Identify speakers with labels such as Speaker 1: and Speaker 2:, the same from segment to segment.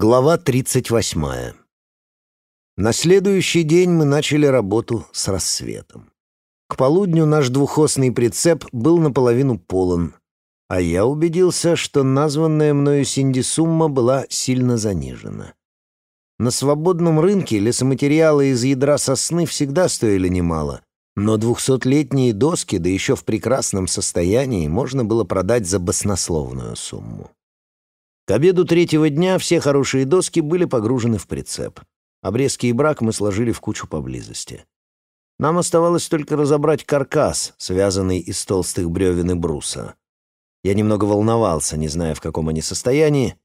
Speaker 1: Глава 38. На следующий день мы начали работу с рассветом. К полудню наш двухосный прицеп был наполовину полон, а я убедился, что названная мною Синди сумма была сильно занижена. На свободном рынке лесоматериалы из ядра сосны всегда стоили немало, но двухсотлетние доски, да еще в прекрасном состоянии, можно было продать за баснословную сумму. К обеду третьего дня все хорошие доски были погружены в прицеп. Обрезки и брак мы сложили в кучу поблизости. Нам оставалось только разобрать каркас, связанный из толстых бревен и бруса. Я немного волновался, не зная, в каком они состоянии,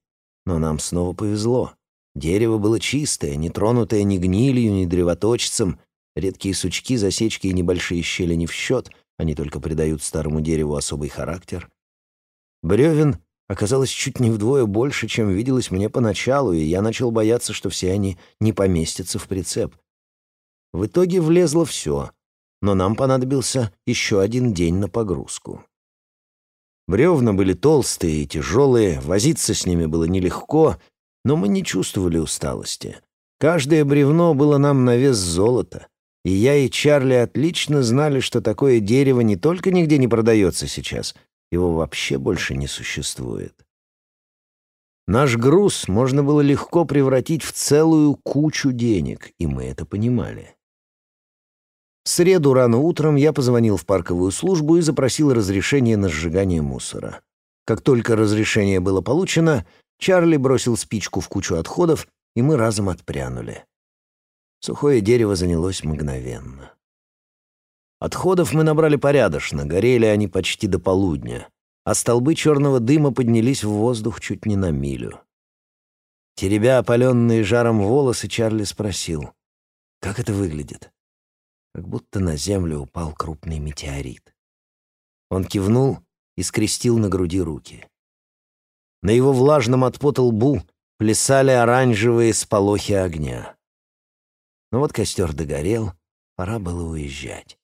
Speaker 1: но нам снова повезло. Дерево было чистое, не тронутое ни гнилью, ни древоточцем. Редкие сучки, засечки и небольшие щели не в счет, они только придают старому дереву особый характер. Бревен оказалось чуть не вдвое больше, чем виделось мне поначалу, и я начал бояться, что все они не поместятся в прицеп. В итоге влезло все, но нам понадобился еще один день на погрузку. Бревна были толстые и тяжелые, возиться с ними было нелегко, но мы не чувствовали усталости. Каждое бревно было нам на вес золота, и я и Чарли отлично знали, что такое дерево не только нигде не продается сейчас, его вообще больше не существует. Наш груз можно было легко превратить в целую кучу денег, и мы это понимали. В среду рано утром я позвонил в парковую службу и запросил разрешение на сжигание мусора. Как только разрешение было получено, Чарли бросил спичку в кучу отходов, и мы разом отпрянули. Сухое дерево занялось мгновенно. Отходов мы набрали порядочно, горели они почти до полудня, а столбы черного дыма поднялись в воздух чуть не на милю. Теребя опаленные жаром волосы, Чарли спросил, «Как это выглядит?» Как будто на землю упал крупный метеорит. Он кивнул и скрестил на груди руки. На его влажном от пота лбу плясали оранжевые сполохи огня. Но вот костер догорел, пора было уезжать.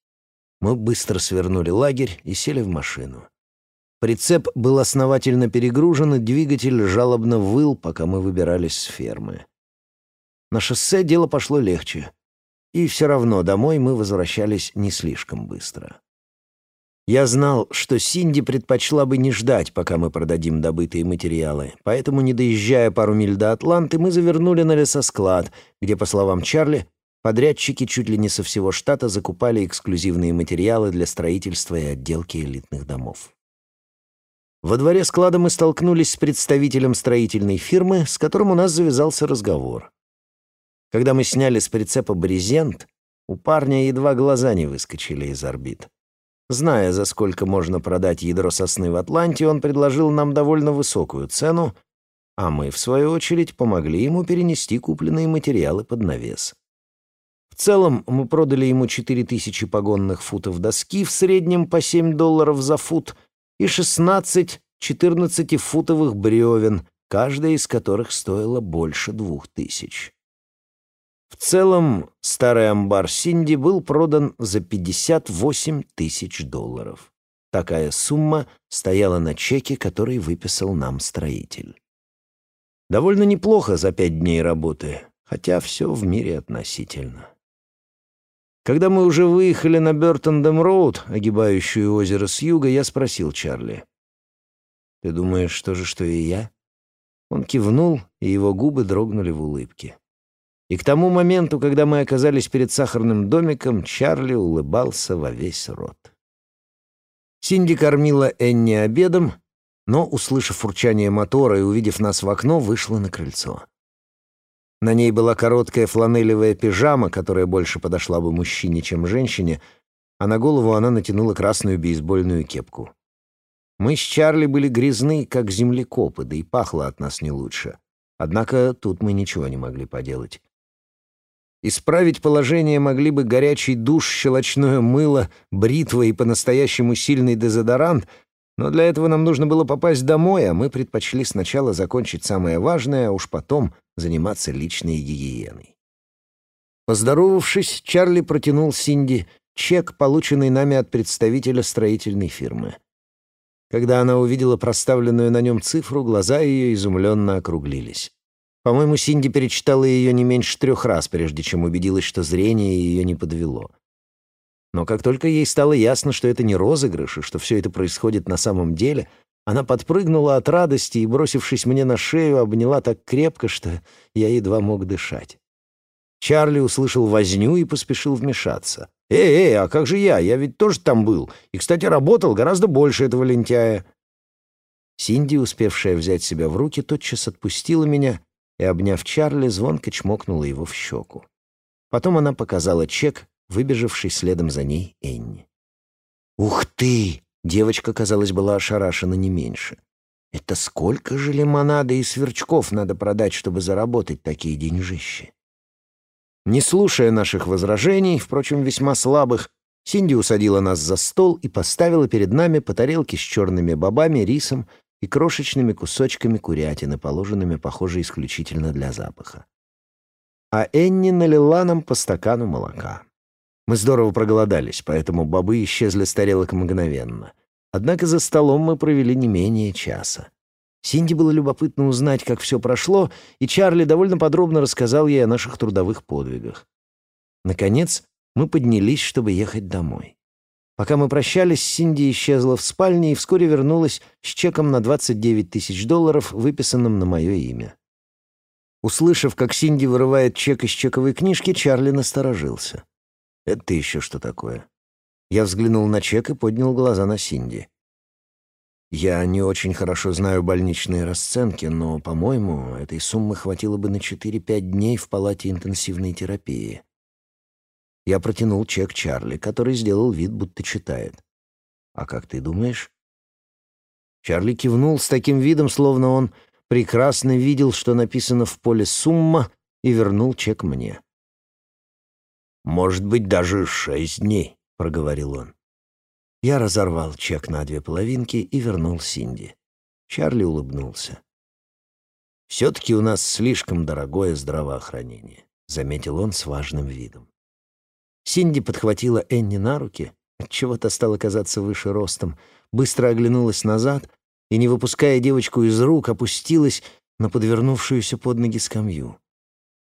Speaker 1: Мы быстро свернули лагерь и сели в машину. Прицеп был основательно перегружен, и двигатель жалобно выл, пока мы выбирались с фермы. На шоссе дело пошло легче. И все равно домой мы возвращались не слишком быстро. Я знал, что Синди предпочла бы не ждать, пока мы продадим добытые материалы, поэтому, не доезжая пару миль до Атланты, мы завернули на лесосклад, где, по словам Чарли, Подрядчики чуть ли не со всего штата закупали эксклюзивные материалы для строительства и отделки элитных домов. Во дворе склада мы столкнулись с представителем строительной фирмы, с которым у нас завязался разговор. Когда мы сняли с прицепа брезент, у парня едва глаза не выскочили из орбит. Зная, за сколько можно продать ядро сосны в Атланте, он предложил нам довольно высокую цену, а мы, в свою очередь, помогли ему перенести купленные материалы под навес. Целом мы продали ему 4000 погонных футов доски в среднем по 7 долларов за фут и 16 14-футовых бревен, каждая из которых стоила больше двух тысяч. В целом старый амбар Синди был продан за 58 тысяч долларов. Такая сумма стояла на чеке, который выписал нам строитель. Довольно неплохо за пять дней работы, хотя все в мире относительно. Когда мы уже выехали на Бёртондем-роуд, огибающую озеро с юга, я спросил Чарли. «Ты думаешь, то же, что и я?» Он кивнул, и его губы дрогнули в улыбке. И к тому моменту, когда мы оказались перед сахарным домиком, Чарли улыбался во весь рот. Синди кормила Энни обедом, но, услышав фурчание мотора и увидев нас в окно, вышла на крыльцо. На ней была короткая фланелевая пижама, которая больше подошла бы мужчине, чем женщине, а на голову она натянула красную бейсбольную кепку. Мы с Чарли были грязны, как землекопы, да и пахло от нас не лучше. Однако тут мы ничего не могли поделать. Исправить положение могли бы горячий душ, щелочное мыло, бритва и по-настоящему сильный дезодорант, но для этого нам нужно было попасть домой, а мы предпочли сначала закончить самое важное, а уж потом заниматься личной гигиеной. Поздоровавшись, Чарли протянул Синди чек, полученный нами от представителя строительной фирмы. Когда она увидела проставленную на нем цифру, глаза ее изумленно округлились. По-моему, Синди перечитала ее не меньше трех раз, прежде чем убедилась, что зрение ее не подвело. Но как только ей стало ясно, что это не розыгрыш, и что все это происходит на самом деле, она подпрыгнула от радости и, бросившись мне на шею, обняла так крепко, что я едва мог дышать. Чарли услышал возню и поспешил вмешаться. «Эй, эй, а как же я? Я ведь тоже там был. И, кстати, работал гораздо больше этого лентяя». Синди, успевшая взять себя в руки, тотчас отпустила меня и, обняв Чарли, звонко чмокнула его в щеку. Потом она показала чек, выбежавший следом за ней Энни. «Ух ты!» — девочка, казалось, была ошарашена не меньше. «Это сколько же лимонада и сверчков надо продать, чтобы заработать такие деньжищи?» Не слушая наших возражений, впрочем, весьма слабых, Синди усадила нас за стол и поставила перед нами по тарелке с черными бобами, рисом и крошечными кусочками курятины, положенными, похоже, исключительно для запаха. А Энни налила нам по стакану молока. Мы здорово проголодались, поэтому бобы исчезли с тарелок мгновенно. Однако за столом мы провели не менее часа. Синди было любопытно узнать, как все прошло, и Чарли довольно подробно рассказал ей о наших трудовых подвигах. Наконец, мы поднялись, чтобы ехать домой. Пока мы прощались, Синди исчезла в спальне и вскоре вернулась с чеком на 29 тысяч долларов, выписанным на мое имя. Услышав, как Синди вырывает чек из чековой книжки, Чарли насторожился. «Это еще что такое?» Я взглянул на чек и поднял глаза на Синди. Я не очень хорошо знаю больничные расценки, но, по-моему, этой суммы хватило бы на 4-5 дней в палате интенсивной терапии. Я протянул чек Чарли, который сделал вид, будто читает. «А как ты думаешь?» Чарли кивнул с таким видом, словно он прекрасно видел, что написано в поле «сумма», и вернул чек мне. «Может быть, даже шесть дней», — проговорил он. Я разорвал чек на две половинки и вернул Синди. Чарли улыбнулся. «Все-таки у нас слишком дорогое здравоохранение», — заметил он с важным видом. Синди подхватила Энни на руки, отчего-то стала казаться выше ростом, быстро оглянулась назад и, не выпуская девочку из рук, опустилась на подвернувшуюся под ноги скамью.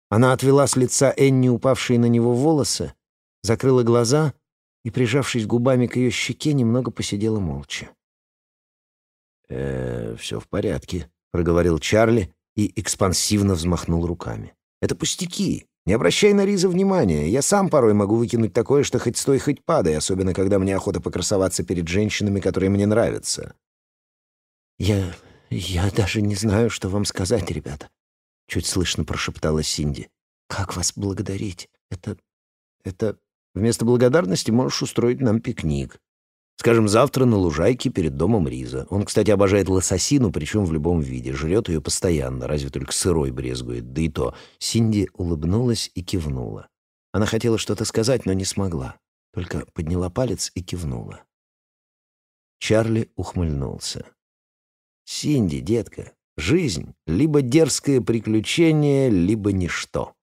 Speaker 1: Она отвела с лица Энни упавшие на него волосы, закрыла глаза — и, прижавшись губами к ее щеке, немного посидела молча. «Э, все в порядке», — проговорил Чарли и экспансивно взмахнул руками. «Это пустяки. Не обращай на Риза внимания. Я сам порой могу выкинуть такое, что хоть стой, хоть падай, особенно когда мне охота покрасоваться перед женщинами, которые мне нравятся». «Я... я даже не знаю, что вам сказать, ребята», — чуть слышно прошептала Синди. «Как вас благодарить? Это... это... Вместо благодарности можешь устроить нам пикник. Скажем, завтра на лужайке перед домом Риза. Он, кстати, обожает лососину, причем в любом виде. Жрет ее постоянно, разве только сырой брезгует. Да и то. Синди улыбнулась и кивнула. Она хотела что-то сказать, но не смогла. Только подняла палец и кивнула. Чарли ухмыльнулся. «Синди, детка, жизнь — либо дерзкое приключение, либо ничто».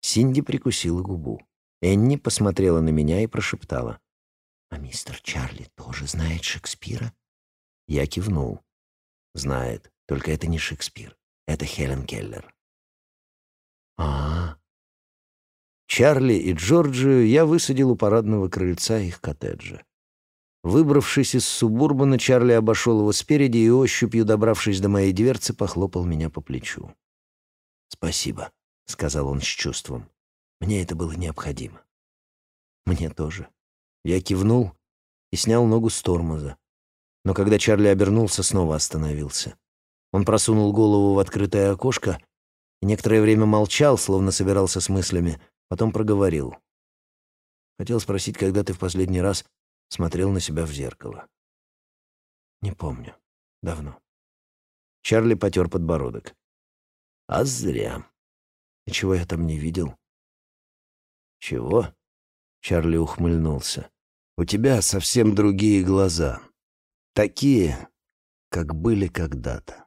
Speaker 1: Синди прикусила губу. Энни посмотрела на меня и прошептала. «А мистер Чарли тоже знает Шекспира?» Я кивнул. «Знает, только это не Шекспир. Это Хелен Келлер». «А-а-а». Чарли и Джорджию я высадил у парадного крыльца их коттеджа. Выбравшись из субурбана, Чарли обошел его спереди и ощупью, добравшись до моей дверцы, похлопал меня по плечу. «Спасибо», — сказал он с чувством. Мне это было необходимо. Мне тоже. Я кивнул и снял ногу с тормоза. Но когда Чарли обернулся, снова остановился. Он просунул голову в открытое окошко и некоторое время молчал, словно собирался с мыслями, потом проговорил. Хотел спросить, когда ты в последний раз смотрел на себя в зеркало. Не помню. Давно. Чарли потер подбородок. А зря. И чего я там не видел? «Чего?» — Чарли ухмыльнулся. «У тебя совсем другие глаза. Такие, как были когда-то».